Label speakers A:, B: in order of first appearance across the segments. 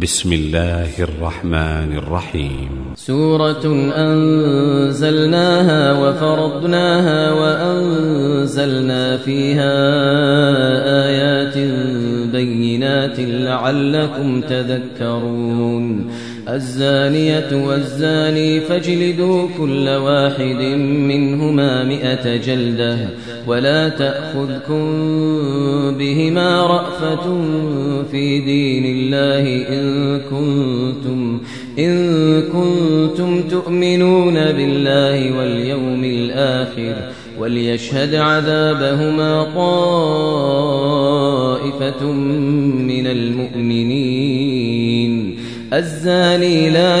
A: بسم الله الرحمن الرحيم.
B: سورة أنزلناها وفرضناها وأنزلنا فيها آيات بينات لعلكم تذكرون. الزانية والزاني فاجلدوا كل واحد منهما مئة جلدة ولا تأخذكم بهما رأفة في دين الله إن كنتم إن كنتم تؤمنون بالله واليوم الآخر وليشهد عذابهما طائفة من المؤمنين. الزاني لا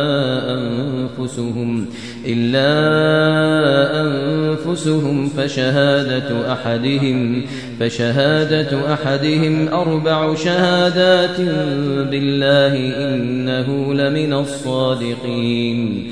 B: أنفسهم إلا أنفسهم فشهادة أحدهم فشهادة أحدهم أربع شهادات بالله إنه لمن الصادقين.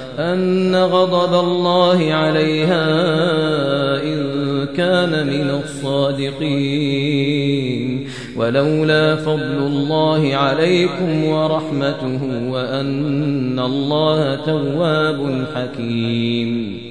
B: أن غضب الله عليها إن كان من الصادقين. ولولا فضل الله عليكم ورحمته وأن الله تواب حكيم.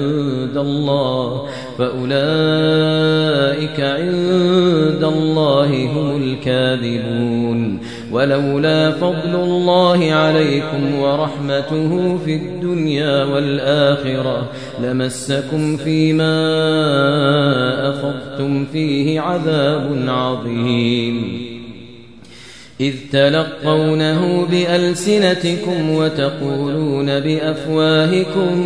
B: الله. فأولئك عند الله هم الكاذبون. ولولا فضل الله عليكم ورحمته في الدنيا والآخرة لمسكم فيما أفضتم فيه عذاب عظيم. إذ تلقونه بألسنتكم وتقولون بأفواهكم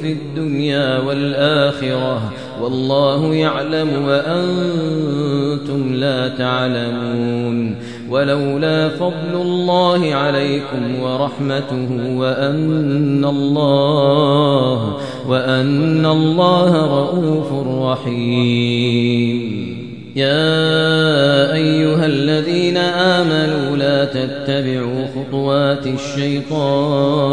B: في الدنيا والآخرة والله يعلم وأنتم لا تعلمون ولولا فضل الله عليكم ورحمته وأن الله وأن الله رؤوف رحيم. يا أيها الذين آمنوا لا تتبعوا خطوات الشيطان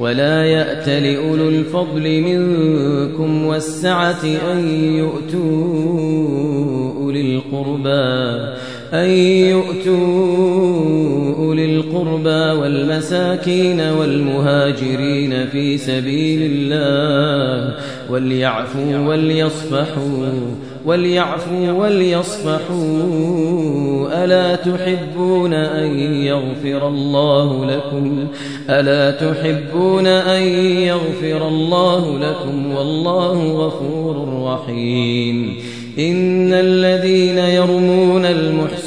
B: ولا يأت لأولو الفضل منكم والسعة أن يؤتوا أولي القربى أن يؤتوا أولي القربى والمساكين والمهاجرين في سبيل الله وليعفوا وليصفحوا وليعفوا وليصفحوا. ألا تحبون أن يغفر الله لكم؟ ألا تحبون أن يغفر الله لكم؟ والله غفور رحيم. إن الذين يرمون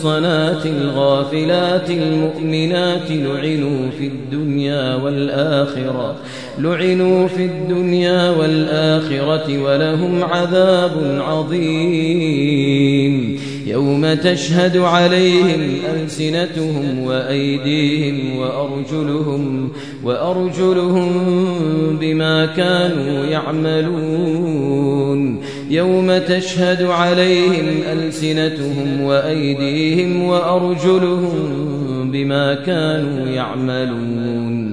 B: المحصنات الغافلات المؤمنات لعنوا في الدنيا والآخرة لعنوا في الدنيا والآخرة ولهم عذاب عظيم. يوم تشهد عليهم ألسنتهم وأيديهم وأرجلهم وأرجلهم بما كانوا يعملون يوم تشهد عليهم ألسنتهم وأيديهم وأرجلهم بما كانوا يعملون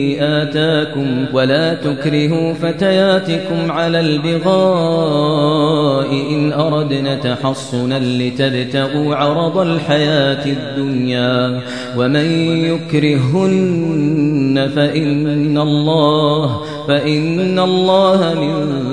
B: آتاكم ولا تكرهوا فتياتكم على البغاء إن أردنا تحصنا لتبتغوا عرض الحياة الدنيا ومن يكرهن فإن الله فإن الله من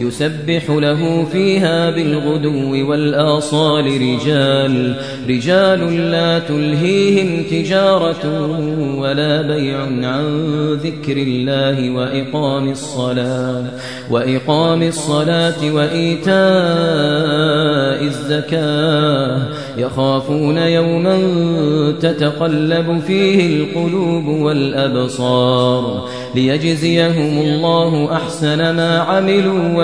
B: يسبح له فيها بالغدو والآصال رجال رجال لا تلهيهم تجارة ولا بيع عن ذكر الله وإقام الصلاة وإقام الصلاة وإيتاء الزكاة. يخافون يوما تتقلب فيه القلوب والأبصار ليجزيهم الله أحسن ما عملوا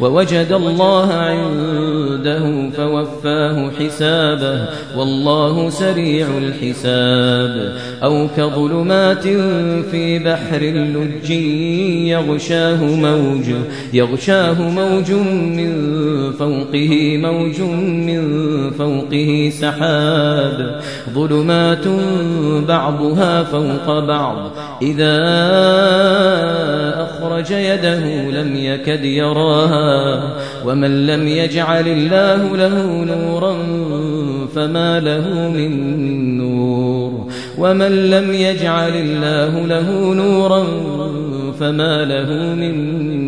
B: ووجد الله عنده عبده فوفاه حسابه والله سريع الحساب. أو كظلمات في بحر لج يغشاه موج يغشاه موج من فوقه موج من فوقه سحاب. ظلمات بعضها فوق بعض إذا أخرج يده لم يكد يراها. ومن لم يجعل الله له نورا فما له من نور ومن لم يجعل الله له نورا فما له من نور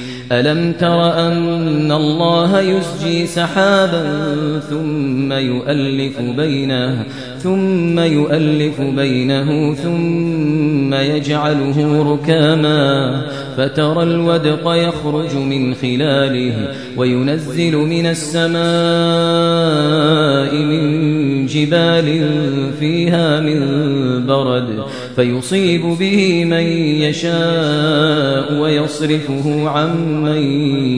B: ألم تر أن الله يسجي سحابا ثم يؤلف بينه ثم يؤلف بينه ثم يجعله ركاما فترى الودق يخرج من خلاله وينزل من السماء من جبال فيها من برد فيصيب به من يشاء ويصرفه عن من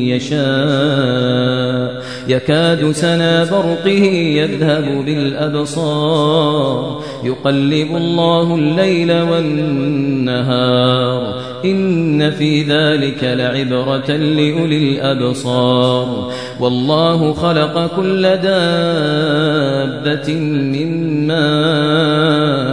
B: يشاء. يكاد سنا برقه يذهب بالأبصار. يقلب الله الليل والنهار. إن في ذلك لعبرة لأولي الأبصار. والله خلق كل دابة من ماء.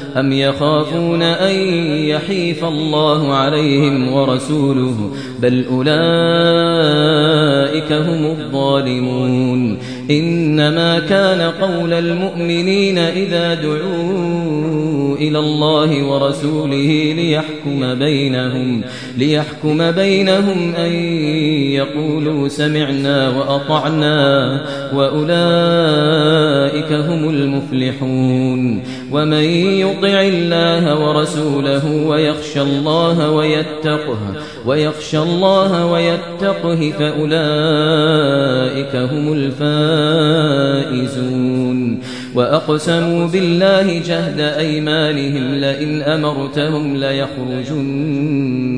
B: أم يخافون أن يحيف الله عليهم ورسوله بل أولئك هم الظالمون إنما كان قول المؤمنين إذا دعوا إلى الله ورسوله ليحكم بينهم ليحكم بينهم أن يقولوا سمعنا وأطعنا وأولئك هم المفلحون. ومن يطع الله ورسوله ويخشى الله ويتقه ويخشى الله ويتقه فأولئك هم الفائزون. وأقسموا بالله جهد أيمانهم لئن أمرتهم ليخرجن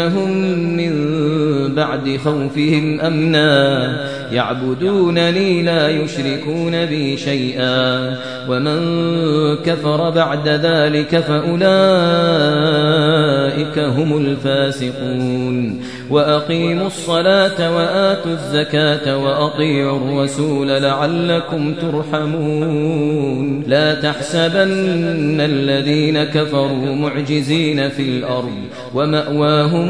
B: وليبدلنهم من بعد خوفهم أمنا. يعبدونني لا يشركون بي شيئا. ومن كفر بعد ذلك فأولئك هم الفاسقون. وأقيموا الصلاة وآتوا الزكاة وأطيعوا الرسول لعلكم ترحمون. لا تحسبن الذين كفروا معجزين في الأرض. ومأواهم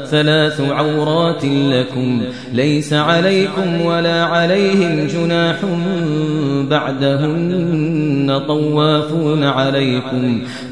B: ثلاث عورات لكم ليس عليكم ولا عليهم جناح بعدهن طوافون عليكم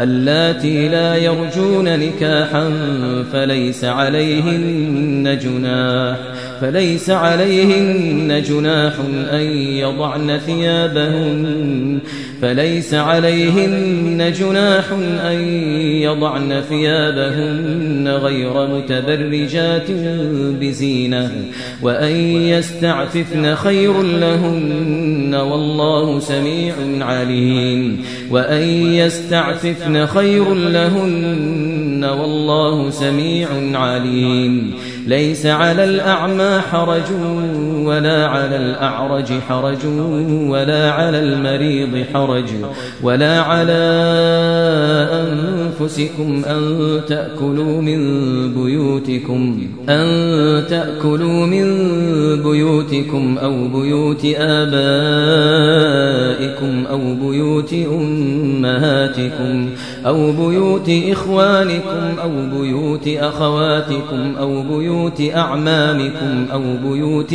B: اللاتي لا يرجون نكاحا فليس عليهن جناح فليس عليهن جناح أن يضعن ثيابهن فليس عليهن جناح أن يضعن ثيابهن غير متبرجات بزينة وأن يستعففن خير لهن والله سميع عليم وأن يستعففن خير لهن والله سميع عليم. ليس على الأعمى حرج ولا على الأعرج حرج ولا على المريض حرج ولا على أنفسكم أن تأكلوا من بيوتكم أن تأكلوا من بيوتكم أو بيوت آبائكم أو بيوت أمهاتكم أو بيوت إخوانكم أو بيوت أخواتكم أو بيوت أعمامكم أو بيوت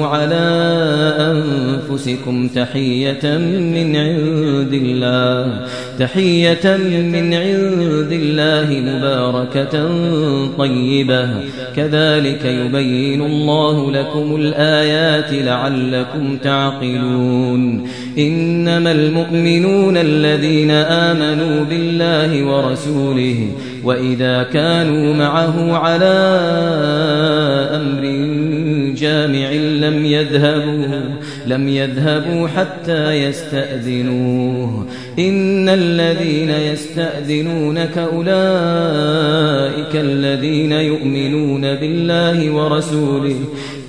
B: على أنفسكم تحية من عند الله. تحية من عند الله مباركة طيبة. كذلك يبين الله لكم الآيات لعلكم تعقلون. إنما المؤمنون الذين آمنوا بالله ورسوله وإذا كانوا معه على أمر جامع لم يذهبوا لم يذهبوا حتى يستأذنوه. إن الذين يستأذنونك أولئك الذين يؤمنون بالله ورسوله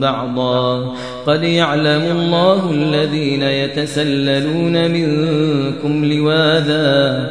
B: بعضا قد يعلم الله الذين يتسللون منكم لواذا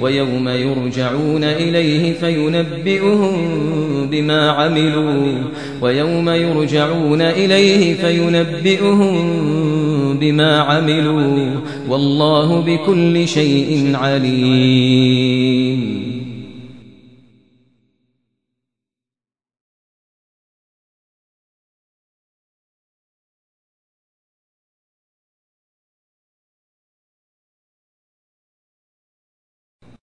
B: ويوم يرجعون إليه فينبئهم بما عملوا. ويوم يرجعون إليه فينبئهم بما عملوا. والله بكل شيء عليم.